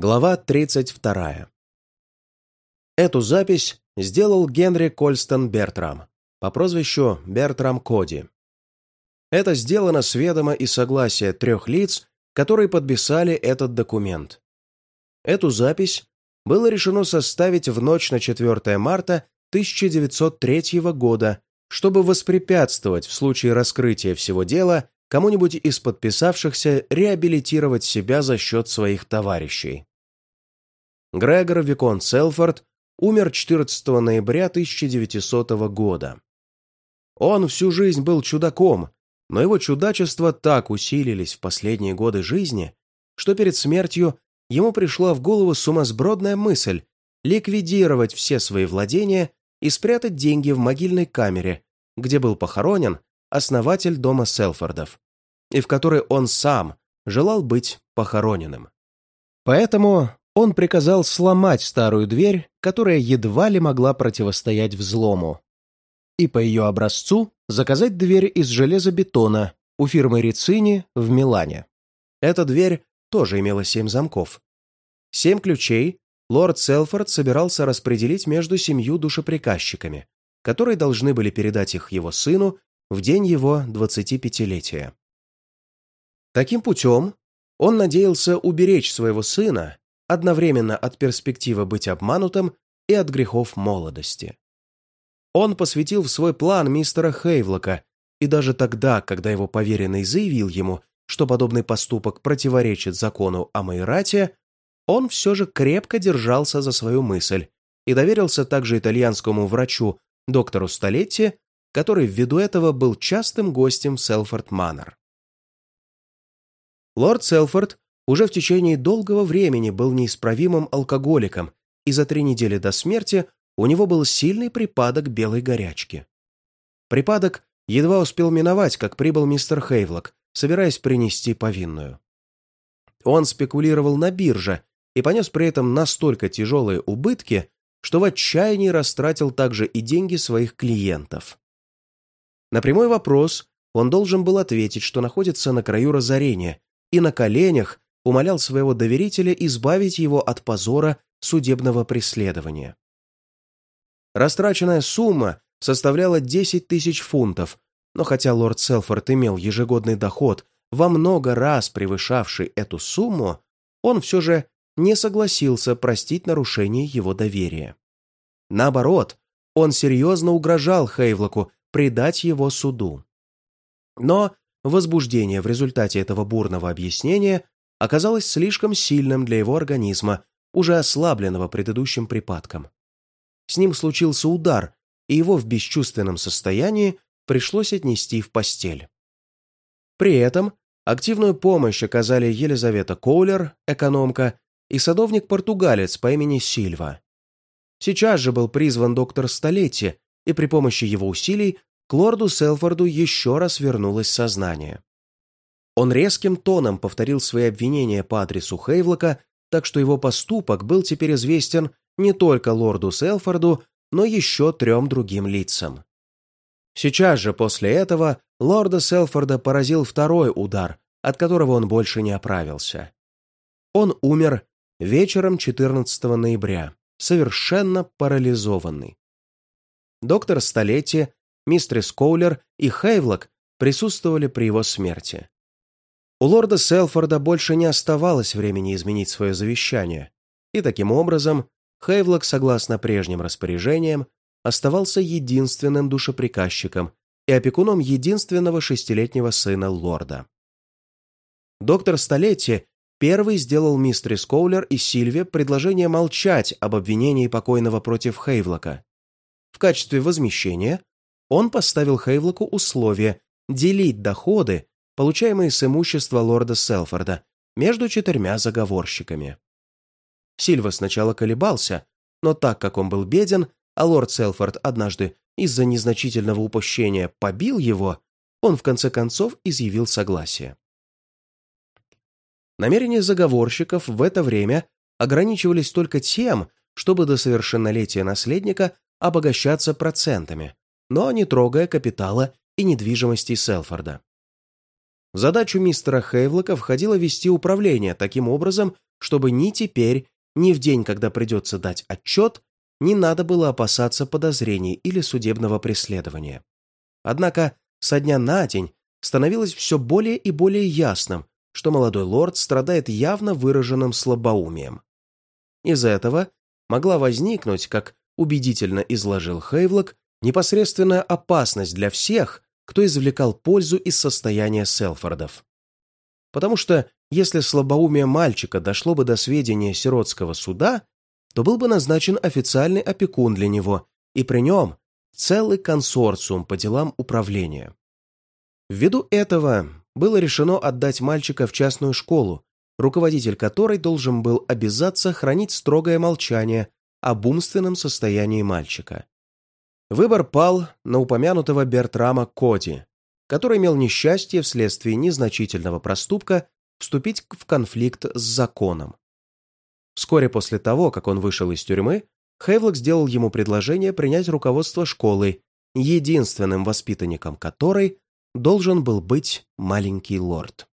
Глава 32. Эту запись сделал Генри Кольстон Бертрам по прозвищу Бертрам Коди. Это сделано с ведома и согласия трех лиц, которые подписали этот документ. Эту запись было решено составить в ночь на 4 марта 1903 года, чтобы воспрепятствовать в случае раскрытия всего дела кому-нибудь из подписавшихся реабилитировать себя за счет своих товарищей. Грегор Викон Селфорд умер 14 ноября 1900 года. Он всю жизнь был чудаком, но его чудачества так усилились в последние годы жизни, что перед смертью ему пришла в голову сумасбродная мысль ликвидировать все свои владения и спрятать деньги в могильной камере, где был похоронен основатель дома Селфордов, и в которой он сам желал быть похороненным. Поэтому он приказал сломать старую дверь, которая едва ли могла противостоять взлому, и по ее образцу заказать дверь из железобетона у фирмы Рицини в Милане. Эта дверь тоже имела семь замков. Семь ключей лорд Селфорд собирался распределить между семью душеприказчиками, которые должны были передать их его сыну в день его 25-летия. Таким путем он надеялся уберечь своего сына одновременно от перспективы быть обманутым и от грехов молодости. Он посвятил в свой план мистера Хейвлока, и даже тогда, когда его поверенный заявил ему, что подобный поступок противоречит закону о Майрате, он все же крепко держался за свою мысль и доверился также итальянскому врачу, доктору Столетти, который ввиду этого был частым гостем Селфорд Маннер. Лорд Селфорд уже в течение долгого времени был неисправимым алкоголиком, и за три недели до смерти у него был сильный припадок белой горячки. Припадок едва успел миновать, как прибыл мистер Хейвлок, собираясь принести повинную. Он спекулировал на бирже и понес при этом настолько тяжелые убытки, что в отчаянии растратил также и деньги своих клиентов. На прямой вопрос он должен был ответить, что находится на краю разорения, и на коленях умолял своего доверителя избавить его от позора судебного преследования. Растраченная сумма составляла 10 тысяч фунтов, но хотя лорд Селфорд имел ежегодный доход, во много раз превышавший эту сумму, он все же не согласился простить нарушение его доверия. Наоборот, он серьезно угрожал Хейвлоку предать его суду. Но возбуждение в результате этого бурного объяснения оказалось слишком сильным для его организма, уже ослабленного предыдущим припадком. С ним случился удар, и его в бесчувственном состоянии пришлось отнести в постель. При этом активную помощь оказали Елизавета Коулер, экономка, и садовник-португалец по имени Сильва. Сейчас же был призван доктор Столетти, и при помощи его усилий к лорду Селфорду еще раз вернулось сознание. Он резким тоном повторил свои обвинения по адресу Хейвлока, так что его поступок был теперь известен не только лорду Селфорду, но еще трем другим лицам. Сейчас же после этого лорда Селфорда поразил второй удар, от которого он больше не оправился. Он умер вечером 14 ноября, совершенно парализованный. Доктор Столетие, мистер Коулер и Хейвлок присутствовали при его смерти. У лорда Селфорда больше не оставалось времени изменить свое завещание, и таким образом Хейвлок, согласно прежним распоряжениям, оставался единственным душеприказчиком и опекуном единственного шестилетнего сына лорда. Доктор Столетти первый сделал мистерис Коулер и Сильве предложение молчать об обвинении покойного против Хейвлока. В качестве возмещения он поставил Хейвлоку условие делить доходы получаемые с имущества лорда Селфорда, между четырьмя заговорщиками. Сильва сначала колебался, но так как он был беден, а лорд Селфорд однажды из-за незначительного упущения побил его, он в конце концов изъявил согласие. Намерения заговорщиков в это время ограничивались только тем, чтобы до совершеннолетия наследника обогащаться процентами, но не трогая капитала и недвижимости Селфорда. В задачу мистера Хейвлока входило вести управление таким образом, чтобы ни теперь, ни в день, когда придется дать отчет, не надо было опасаться подозрений или судебного преследования. Однако со дня на день становилось все более и более ясным, что молодой лорд страдает явно выраженным слабоумием. Из этого могла возникнуть, как убедительно изложил Хейвлок, непосредственная опасность для всех, кто извлекал пользу из состояния Селфордов. Потому что если слабоумие мальчика дошло бы до сведения сиротского суда, то был бы назначен официальный опекун для него, и при нем целый консорциум по делам управления. Ввиду этого было решено отдать мальчика в частную школу, руководитель которой должен был обязаться хранить строгое молчание об умственном состоянии мальчика. Выбор пал на упомянутого Бертрама Коди, который имел несчастье вследствие незначительного проступка вступить в конфликт с законом. Вскоре после того, как он вышел из тюрьмы, Хейвлок сделал ему предложение принять руководство школы, единственным воспитанником которой должен был быть маленький лорд.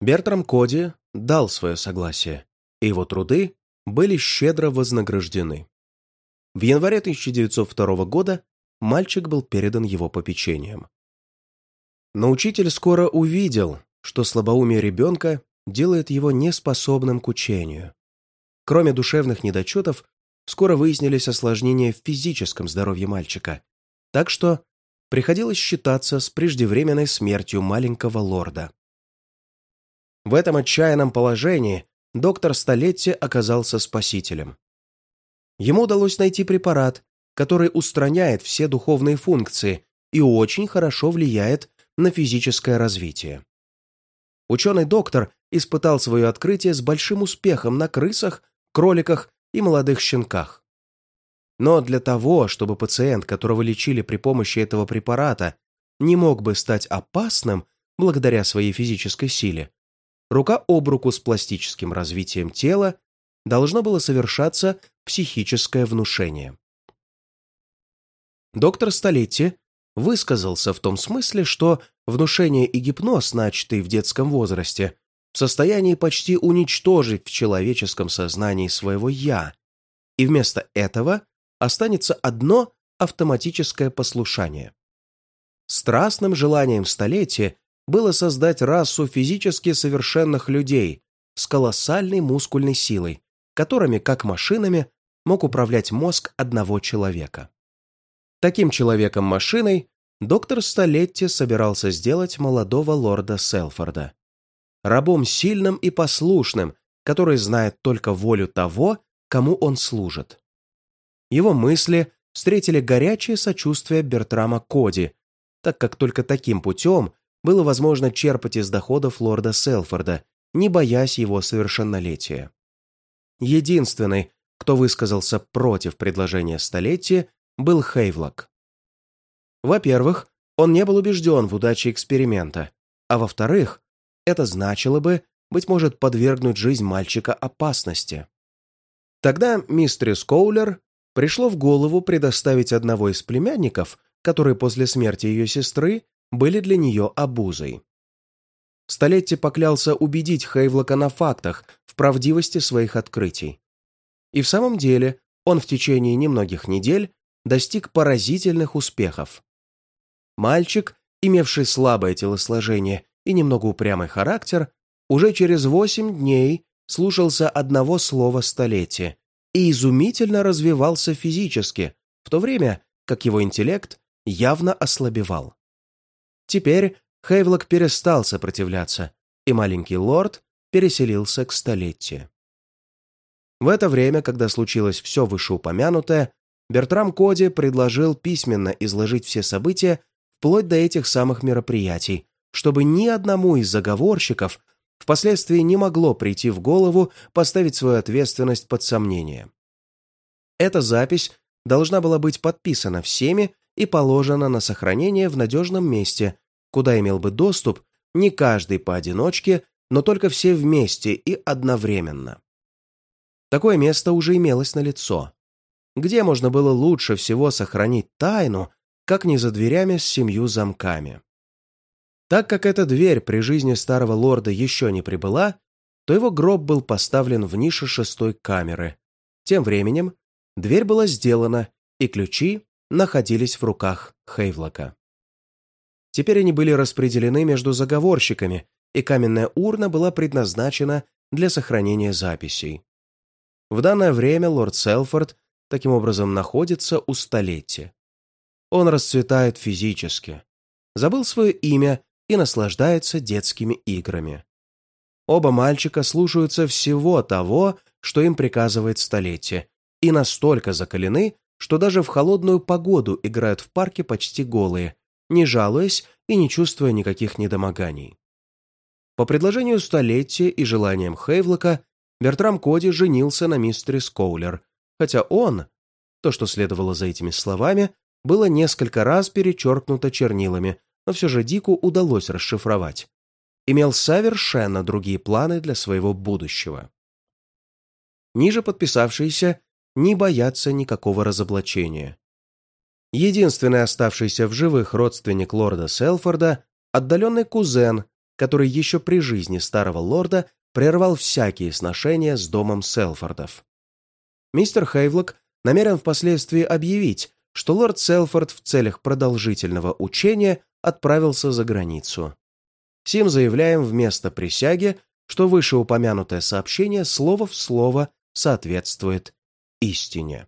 Бертрам Коди дал свое согласие, и его труды были щедро вознаграждены. В январе 1902 года мальчик был передан его попечением. Но учитель скоро увидел, что слабоумие ребенка делает его неспособным к учению. Кроме душевных недочетов, скоро выяснились осложнения в физическом здоровье мальчика. Так что приходилось считаться с преждевременной смертью маленького лорда. В этом отчаянном положении доктор Столетти оказался спасителем. Ему удалось найти препарат, который устраняет все духовные функции и очень хорошо влияет на физическое развитие. Ученый-доктор испытал свое открытие с большим успехом на крысах кроликах и молодых щенках. Но для того, чтобы пациент, которого лечили при помощи этого препарата, не мог бы стать опасным благодаря своей физической силе, рука об руку с пластическим развитием тела должно было совершаться психическое внушение. Доктор Столетти высказался в том смысле, что внушение и гипноз, начатые в детском возрасте, в состоянии почти уничтожить в человеческом сознании своего «я», и вместо этого останется одно автоматическое послушание. Страстным желанием столетия было создать расу физически совершенных людей с колоссальной мускульной силой, которыми, как машинами, мог управлять мозг одного человека. Таким человеком-машиной доктор Столетти собирался сделать молодого лорда Селфорда рабом сильным и послушным, который знает только волю того, кому он служит. Его мысли встретили горячее сочувствие Бертрама Коди, так как только таким путем было возможно черпать из доходов лорда Селфорда, не боясь его совершеннолетия. Единственный, кто высказался против предложения столетия, был Хейвлок. Во-первых, он не был убежден в удаче эксперимента, а во-вторых, это значило бы, быть может, подвергнуть жизнь мальчика опасности. Тогда мистерис Коулер пришло в голову предоставить одного из племянников, которые после смерти ее сестры были для нее обузой. Столетти поклялся убедить Хейвлока на фактах, в правдивости своих открытий. И в самом деле он в течение немногих недель достиг поразительных успехов. Мальчик, имевший слабое телосложение и немного упрямый характер, уже через восемь дней слушался одного слова столетия и изумительно развивался физически, в то время как его интеллект явно ослабевал. Теперь Хейвлок перестал сопротивляться, и маленький лорд переселился к столетию. В это время, когда случилось все вышеупомянутое, Бертрам Коди предложил письменно изложить все события вплоть до этих самых мероприятий, чтобы ни одному из заговорщиков впоследствии не могло прийти в голову поставить свою ответственность под сомнение. Эта запись должна была быть подписана всеми и положена на сохранение в надежном месте, куда имел бы доступ не каждый поодиночке, но только все вместе и одновременно. Такое место уже имелось на лицо. Где можно было лучше всего сохранить тайну, как не за дверями с семью замками? Так как эта дверь при жизни старого лорда еще не прибыла, то его гроб был поставлен в нише шестой камеры. Тем временем дверь была сделана, и ключи находились в руках Хейвлока. Теперь они были распределены между заговорщиками, и каменная урна была предназначена для сохранения записей. В данное время лорд Селфорд таким образом находится у столетия. Он расцветает физически, забыл свое имя и наслаждается детскими играми. Оба мальчика слушаются всего того, что им приказывает столетие, и настолько закалены, что даже в холодную погоду играют в парке почти голые, не жалуясь и не чувствуя никаких недомоганий. По предложению столетия и желаниям Хейвлока, Бертрам Коди женился на мистере Скоулер, хотя он, то, что следовало за этими словами, было несколько раз перечеркнуто чернилами, но все же Дику удалось расшифровать. Имел совершенно другие планы для своего будущего. Ниже подписавшиеся не боятся никакого разоблачения. Единственный оставшийся в живых родственник лорда Селфорда – отдаленный кузен, который еще при жизни старого лорда прервал всякие сношения с домом Селфордов. Мистер Хейвлок намерен впоследствии объявить, что лорд Селфорд в целях продолжительного учения отправился за границу. Сим заявляем вместо присяги, что вышеупомянутое сообщение слово в слово соответствует истине.